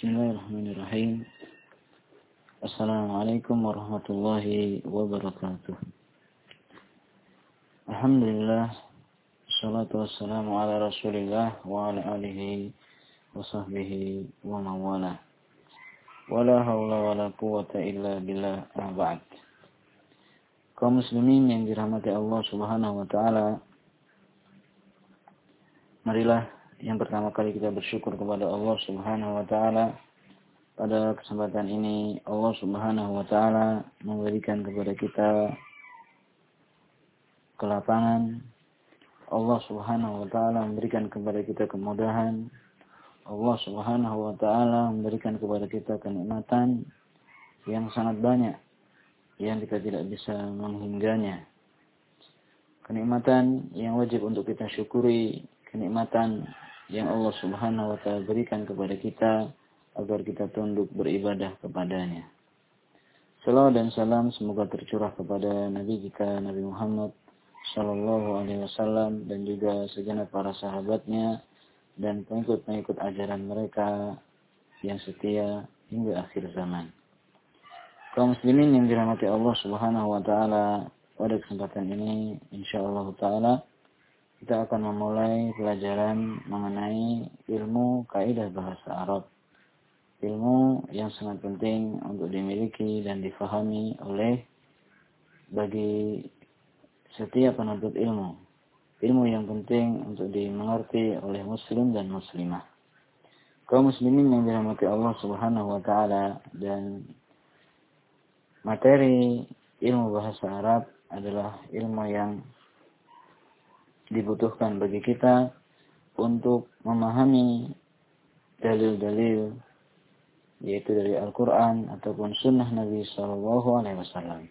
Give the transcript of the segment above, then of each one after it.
Bismillahirrahmanirrahim. Assalamualaikum warahmatullahi wabarakatuh. Alhamdulillah. Salatu wassalamu ala rasulillah wa ala alihi wa sahbihi wa mawala. Wala hawla wala quwata illa billah ba'd. Kaum muslimin yang dirahmati Allah subhanahu wa ta'ala. Marilah yang pertama kali kita bersyukur kepada Allah Subhanahu wa taala. Pada kesempatan ini Allah Subhanahu wa taala memberikan kepada kita kelapangan. Allah Subhanahu wa taala memberikan kepada kita kemudahan. Allah Subhanahu wa taala memberikan kepada kita kenikmatan yang sangat banyak yang kita tidak bisa menghingganya. Kenikmatan yang wajib untuk kita syukuri kenikmatan yang Allah Subhanahu wa taala berikan kepada kita agar kita tunduk beribadah kepadanya. Salam dan salam semoga tercurah kepada Nabi kita Nabi Muhammad Sallallahu Alaihi Wasallam dan juga segenap para sahabatnya dan pengikut-pengikut ajaran mereka yang setia hingga akhir zaman. Kaum muslimin yang dirahmati Allah Subhanahu wa taala, pada kesempatan ini insyaallah taala kita akan memulai pelajaran mengenai ilmu kaidah bahasa Arab. Ilmu yang sangat penting untuk dimiliki dan difahami oleh bagi setiap penuntut ilmu. Ilmu yang penting untuk dimengerti oleh muslim dan muslimah. Kaum muslimin yang dirahmati Allah Subhanahu wa taala dan materi ilmu bahasa Arab adalah ilmu yang dibutuhkan bagi kita untuk memahami dalil-dalil yaitu dari Al-Quran ataupun Sunnah Nabi Shallallahu Alaihi Wasallam.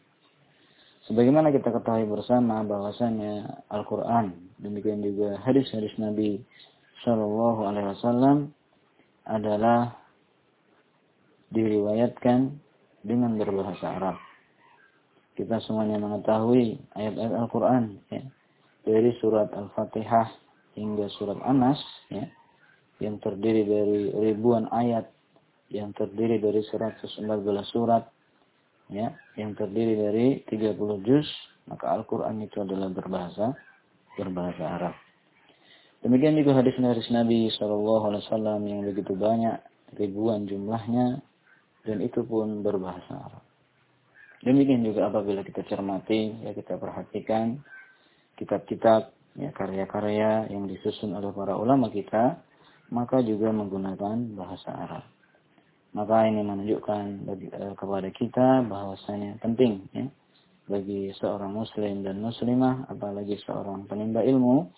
Sebagaimana kita ketahui bersama bahwasanya Al-Quran demikian juga hadis-hadis Nabi Shallallahu Alaihi Wasallam adalah diriwayatkan dengan berbahasa Arab. Kita semuanya mengetahui ayat-ayat Al-Quran. Ya dari surat Al-Fatihah hingga surat Anas ya yang terdiri dari ribuan ayat yang terdiri dari 114 surat ya yang terdiri dari 30 juz maka Al-Qur'an itu adalah berbahasa berbahasa Arab. Demikian juga hadis-hadis Nabi Shallallahu Alaihi Wasallam yang begitu banyak ribuan jumlahnya dan itu pun berbahasa Arab. Demikian juga apabila kita cermati ya kita perhatikan kitab-kitab ya karya-karya yang disusun oleh para ulama kita maka juga menggunakan bahasa Arab. Maka ini menunjukkan bagi, eh, kepada kita bahwasanya penting ya bagi seorang muslim dan muslimah apalagi seorang penimba ilmu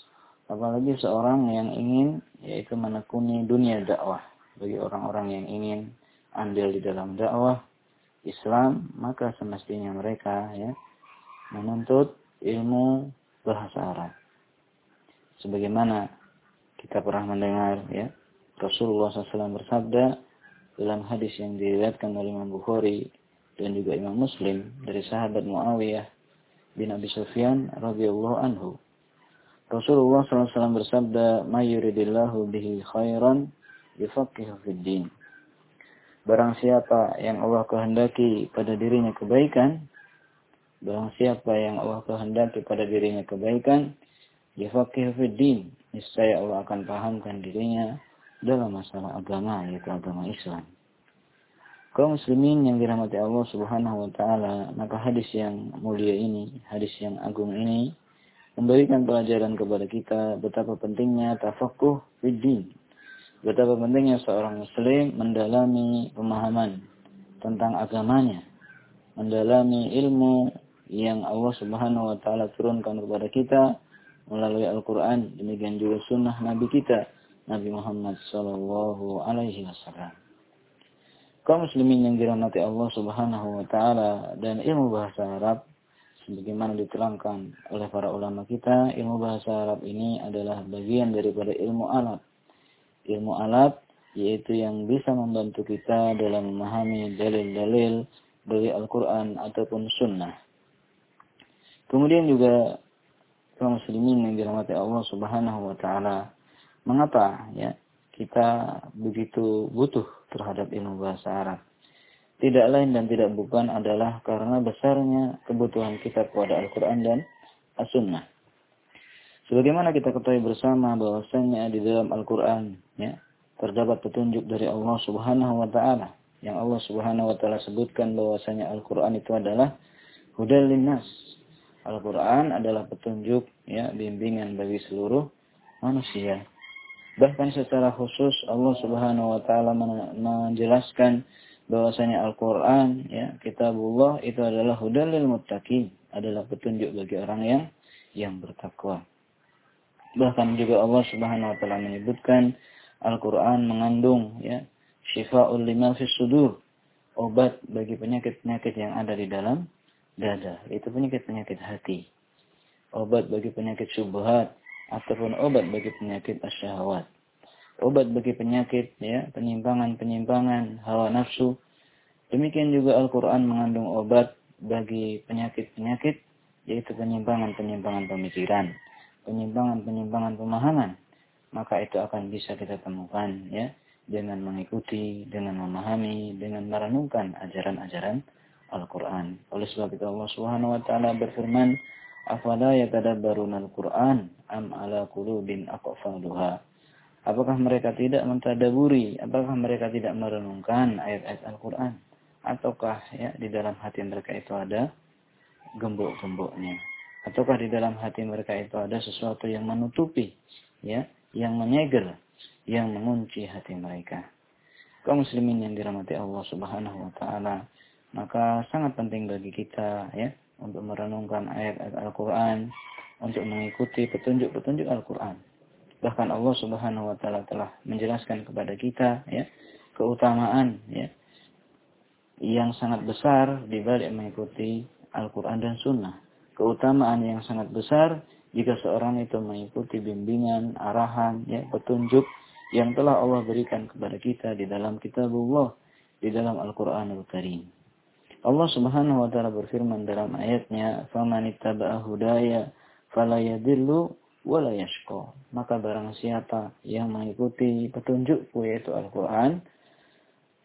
apalagi seorang yang ingin yaitu menekuni dunia dakwah bagi orang-orang yang ingin andil di dalam dakwah Islam maka semestinya mereka ya menuntut ilmu bahasa Arab. Sebagaimana kita pernah mendengar ya Rasulullah SAW bersabda dalam hadis yang diriwayatkan oleh Imam Bukhari dan juga Imam Muslim dari sahabat Muawiyah bin Abi Sufyan radhiyallahu anhu. Rasulullah SAW bersabda, "Ma yuridillahu bihi khairan yufaqihu fid din." Barang siapa yang Allah kehendaki pada dirinya kebaikan, Barang siapa yang Allah kehendaki pada dirinya kebaikan, yafaqih din. Niscaya Allah akan pahamkan dirinya dalam masalah agama, yaitu agama Islam. Kaum muslimin yang dirahmati Allah subhanahu wa ta'ala, maka hadis yang mulia ini, hadis yang agung ini, memberikan pelajaran kepada kita betapa pentingnya tafakuh din. Betapa pentingnya seorang muslim mendalami pemahaman tentang agamanya. Mendalami ilmu yang Allah Subhanahu wa taala turunkan kepada kita melalui Al-Qur'an demikian juga sunnah Nabi kita Nabi Muhammad sallallahu alaihi wasallam. Kaum muslimin yang dirahmati Allah Subhanahu wa taala dan ilmu bahasa Arab sebagaimana diterangkan oleh para ulama kita, ilmu bahasa Arab ini adalah bagian daripada ilmu alat. Ilmu alat yaitu yang bisa membantu kita dalam memahami dalil-dalil dari Al-Quran ataupun Sunnah. Kemudian juga kaum muslimin yang dirahmati Allah Subhanahu wa taala, mengapa ya kita begitu butuh terhadap ilmu bahasa Arab. Tidak lain dan tidak bukan adalah karena besarnya kebutuhan kita kepada Al-Quran dan As-Sunnah. Sebagaimana kita ketahui bersama bahwasanya di dalam Al-Quran ya, terdapat petunjuk dari Allah Subhanahu wa taala yang Allah Subhanahu wa taala sebutkan bahwasanya Al-Qur'an itu adalah hudal linnas. Al-Qur'an adalah petunjuk ya bimbingan bagi seluruh manusia. Bahkan secara khusus Allah Subhanahu wa taala menjelaskan bahwasanya Al-Qur'an ya kitabullah itu adalah hudal lil muttaqin, adalah petunjuk bagi orang yang yang bertakwa. Bahkan juga Allah Subhanahu wa taala menyebutkan Al-Qur'an mengandung ya syifa'ul lima fis sudur, obat bagi penyakit-penyakit yang ada di dalam dada. Itu penyakit-penyakit hati. Obat bagi penyakit syubhat ataupun obat bagi penyakit asyahwat. Obat bagi penyakit ya, penyimpangan-penyimpangan hawa nafsu. Demikian juga Al-Qur'an mengandung obat bagi penyakit-penyakit yaitu penyimpangan-penyimpangan pemikiran penyimpangan-penyimpangan pemahaman, maka itu akan bisa kita temukan ya dengan mengikuti, dengan memahami, dengan merenungkan ajaran-ajaran Al-Quran. Oleh sebab itu Allah Subhanahu wa taala berfirman, "Afala yatadabbaruna Al-Quran am ala qulubin aqfaluha?" Apakah mereka tidak mentadaburi, apakah mereka tidak merenungkan ayat-ayat Al-Quran? Ataukah ya di dalam hati mereka itu ada gembok-gemboknya? ataukah di dalam hati mereka itu ada sesuatu yang menutupi ya yang menyegel yang mengunci hati mereka kaum muslimin yang dirahmati Allah Subhanahu wa taala maka sangat penting bagi kita ya untuk merenungkan ayat-ayat Al-Qur'an untuk mengikuti petunjuk-petunjuk Al-Qur'an bahkan Allah Subhanahu wa taala telah menjelaskan kepada kita ya keutamaan ya yang sangat besar di balik mengikuti Al-Qur'an dan Sunnah keutamaan yang sangat besar jika seorang itu mengikuti bimbingan, arahan, ya, petunjuk yang telah Allah berikan kepada kita di dalam kitabullah, di dalam Al-Quranul Karim. Allah Subhanahu wa taala berfirman dalam ayatnya, "Faman ittaba'a hudaya fala yadillu wa la yashqa." Maka barang siapa yang mengikuti petunjukku yaitu Al-Qur'an,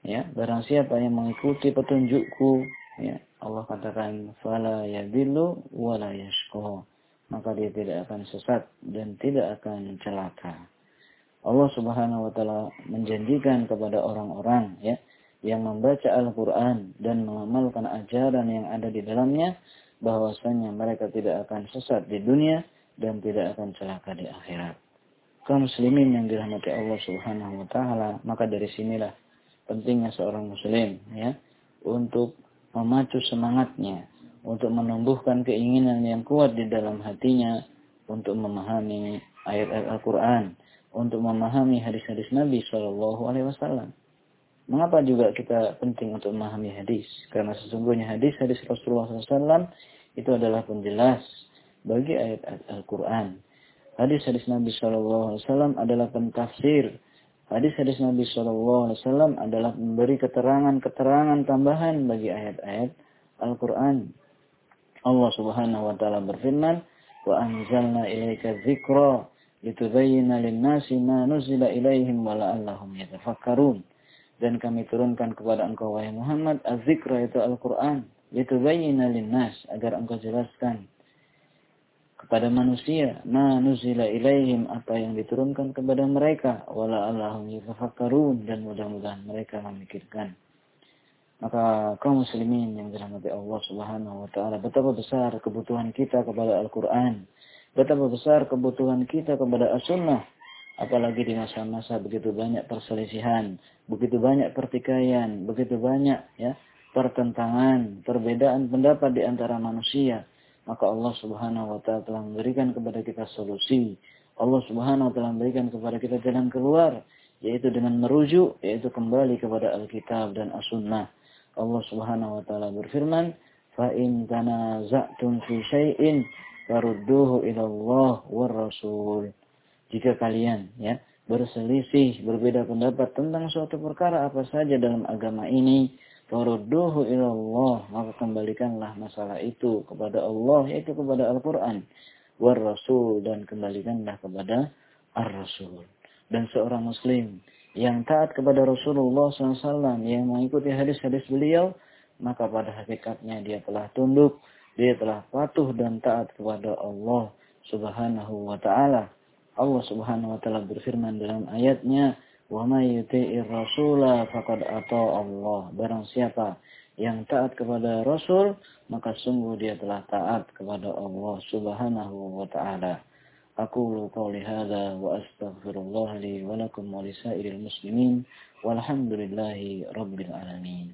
ya, barang siapa yang mengikuti petunjukku, ya, Allah katakan fala yadillu wala yashqa maka dia tidak akan sesat dan tidak akan celaka. Allah Subhanahu wa taala menjanjikan kepada orang-orang ya yang membaca Al-Qur'an dan mengamalkan ajaran yang ada di dalamnya bahwasanya mereka tidak akan sesat di dunia dan tidak akan celaka di akhirat. Kaum muslimin yang dirahmati Allah Subhanahu wa taala, maka dari sinilah pentingnya seorang muslim ya untuk memacu semangatnya untuk menumbuhkan keinginan yang kuat di dalam hatinya untuk memahami ayat-ayat Al-Quran, untuk memahami hadis-hadis Nabi Shallallahu Alaihi Wasallam. Mengapa juga kita penting untuk memahami hadis? Karena sesungguhnya hadis-hadis Rasulullah SAW itu adalah penjelas bagi ayat-ayat Al-Quran. Hadis-hadis Nabi Wasallam adalah pentafsir Hadis-hadis Nabi Wasallam adalah memberi keterangan-keterangan tambahan bagi ayat-ayat Al-Quran. Allah Subhanahu Wa Taala berfirman, wa anzalna ilaika dzikra litubayyana lin-nasi ma nuzila ilaihim wa la'allahum yatafakkarun. Dan kami turunkan kepada engkau wahai Muhammad az-zikra itu Al-Qur'an. Litubayyana lin-nas agar engkau jelaskan kepada manusia ma nuzila ilaihim apa yang diturunkan kepada mereka. Wala allahum yatafakkarun dan mudah-mudahan mereka memikirkan. Maka kaum muslimin yang dirahmati Allah Subhanahu wa taala betapa besar kebutuhan kita kepada Al-Qur'an. Betapa besar kebutuhan kita kepada As-Sunnah apalagi di masa-masa begitu banyak perselisihan begitu banyak pertikaian begitu banyak ya pertentangan perbedaan pendapat di antara manusia maka Allah Subhanahu wa taala telah memberikan kepada kita solusi. Allah Subhanahu wa taala memberikan kepada kita jalan keluar yaitu dengan merujuk yaitu kembali kepada Alkitab dan As-Sunnah. Allah Subhanahu wa taala berfirman, "Fa in tanaza'tum fi syai'in farudduhu ila Allah war Rasul." Jika kalian ya berselisih, berbeda pendapat tentang suatu perkara apa saja dalam agama ini, Farudduhu ilallah. Maka kembalikanlah masalah itu kepada Allah. Yaitu kepada Al-Quran. War Rasul. Dan kembalikanlah kepada Ar-Rasul. dan seorang muslim yang taat kepada Rasulullah SAW yang mengikuti hadis-hadis beliau maka pada hakikatnya dia telah tunduk dia telah patuh dan taat kepada Allah Subhanahu wa taala Allah Subhanahu wa taala berfirman dalam ayatnya wa may yuti'ir rasula faqad ata Allah barang siapa yang taat kepada Rasul maka sungguh dia telah taat kepada Allah Subhanahu wa taala أقول قولي هذا وأستغفر الله لي ولكم ولسائر المسلمين والحمد لله رب العالمين